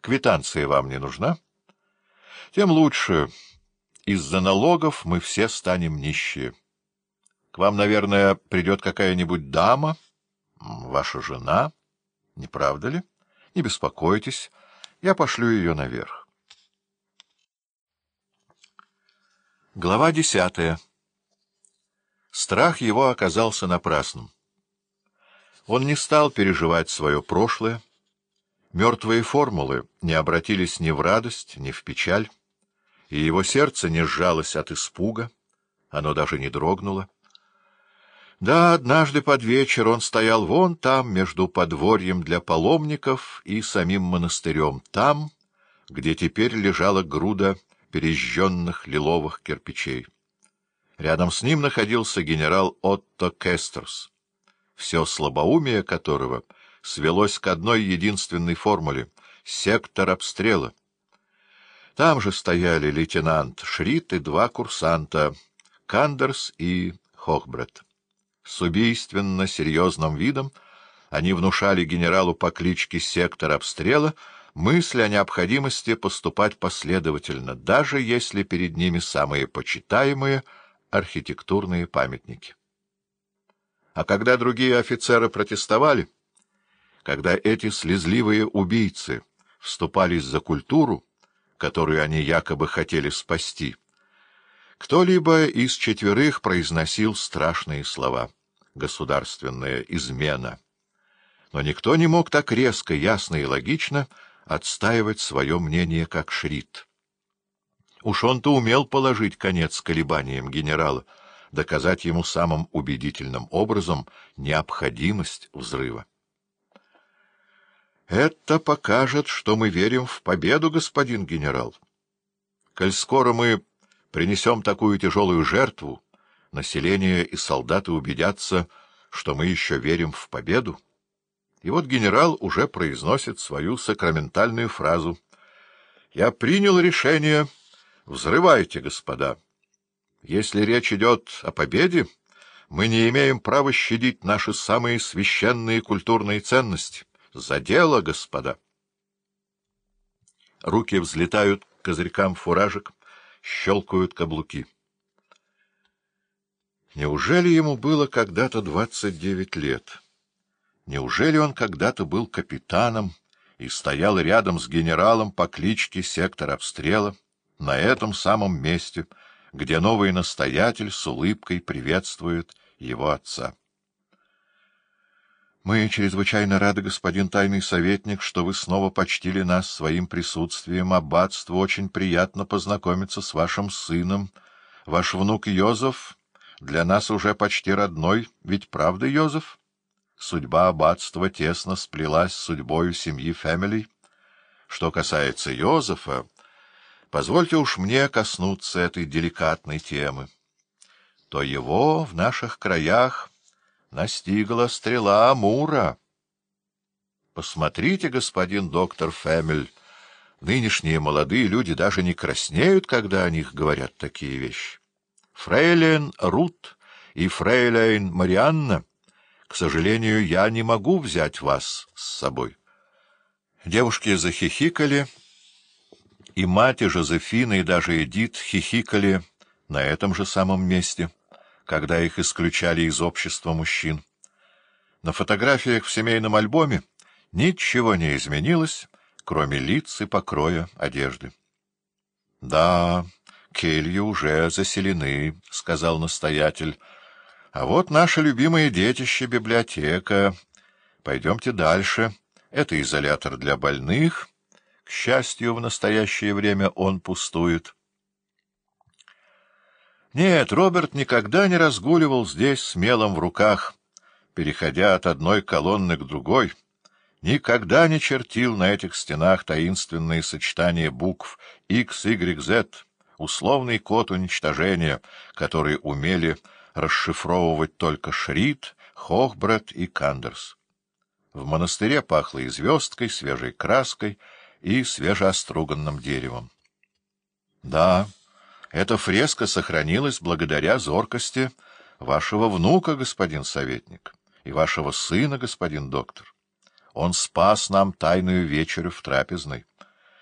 Квитанция вам не нужна? Тем лучше. Из-за налогов мы все станем нищие. К вам, наверное, придет какая-нибудь дама, ваша жена, не правда ли? Не беспокойтесь, я пошлю ее наверх. Глава десятая Страх его оказался напрасным. Он не стал переживать свое прошлое, Мертвые формулы не обратились ни в радость, ни в печаль, и его сердце не сжалось от испуга, оно даже не дрогнуло. Да, однажды под вечер он стоял вон там, между подворьем для паломников и самим монастырем, там, где теперь лежала груда пережженных лиловых кирпичей. Рядом с ним находился генерал Отто Кестерс, все слабоумие которого — свелось к одной единственной формуле — сектор обстрела. Там же стояли лейтенант Шрит и два курсанта — Кандерс и Хохбрет. С убийственно серьезным видом они внушали генералу по кличке «Сектор обстрела» мысль о необходимости поступать последовательно, даже если перед ними самые почитаемые архитектурные памятники. А когда другие офицеры протестовали, когда эти слезливые убийцы вступались за культуру, которую они якобы хотели спасти, кто-либо из четверых произносил страшные слова «государственная измена». Но никто не мог так резко, ясно и логично отстаивать свое мнение как Шрит. Уж он-то умел положить конец колебаниям генерала, доказать ему самым убедительным образом необходимость взрыва. Это покажет, что мы верим в победу, господин генерал. Коль скоро мы принесем такую тяжелую жертву, население и солдаты убедятся, что мы еще верим в победу. И вот генерал уже произносит свою сакраментальную фразу. «Я принял решение. Взрывайте, господа. Если речь идет о победе, мы не имеем права щадить наши самые священные культурные ценности». За дело, господа! Руки взлетают к козырькам фуражек, щелкают каблуки. Неужели ему было когда-то двадцать девять лет? Неужели он когда-то был капитаном и стоял рядом с генералом по кличке Сектор обстрела на этом самом месте, где новый настоятель с улыбкой приветствует его отца? Мы чрезвычайно рады, господин тайный советник, что вы снова почтили нас своим присутствием. Аббатству очень приятно познакомиться с вашим сыном. Ваш внук Йозеф для нас уже почти родной, ведь правда, Йозеф? Судьба аббатства тесно сплелась с судьбою семьи Фэмили. Что касается Йозефа, позвольте уж мне коснуться этой деликатной темы. То его в наших краях настигла стрела Амура. Посмотрите, господин доктор Фэмель, нынешние молодые люди даже не краснеют, когда о них говорят такие вещи. Фрейлин Рут и фрейлин Марианна, к сожалению, я не могу взять вас с собой. Девушки захихикали, и мать, и Жозефина, и даже Эдит хихикали на этом же самом месте — когда их исключали из общества мужчин. На фотографиях в семейном альбоме ничего не изменилось, кроме лиц и покроя одежды. — Да, кельи уже заселены, — сказал настоятель. — А вот наше любимое детище — библиотека. Пойдемте дальше. Это изолятор для больных. К счастью, в настоящее время он пустует. — нет, Роберт никогда не разгуливал здесь с мелом в руках, переходя от одной колонны к другой, никогда не чертил на этих стенах таинственные сочетания букв X, Y, Z, условный код уничтожения, который умели расшифровывать только Шрид, Хохбред и Кандерс. В монастыре пахло и звездкой, свежей краской и свежеоструганным деревом. Да, эта фреска сохранилась благодаря зоркости вашего внука, господин советник, и вашего сына, господин доктор. Он спас нам тайную вечерю в трапезной.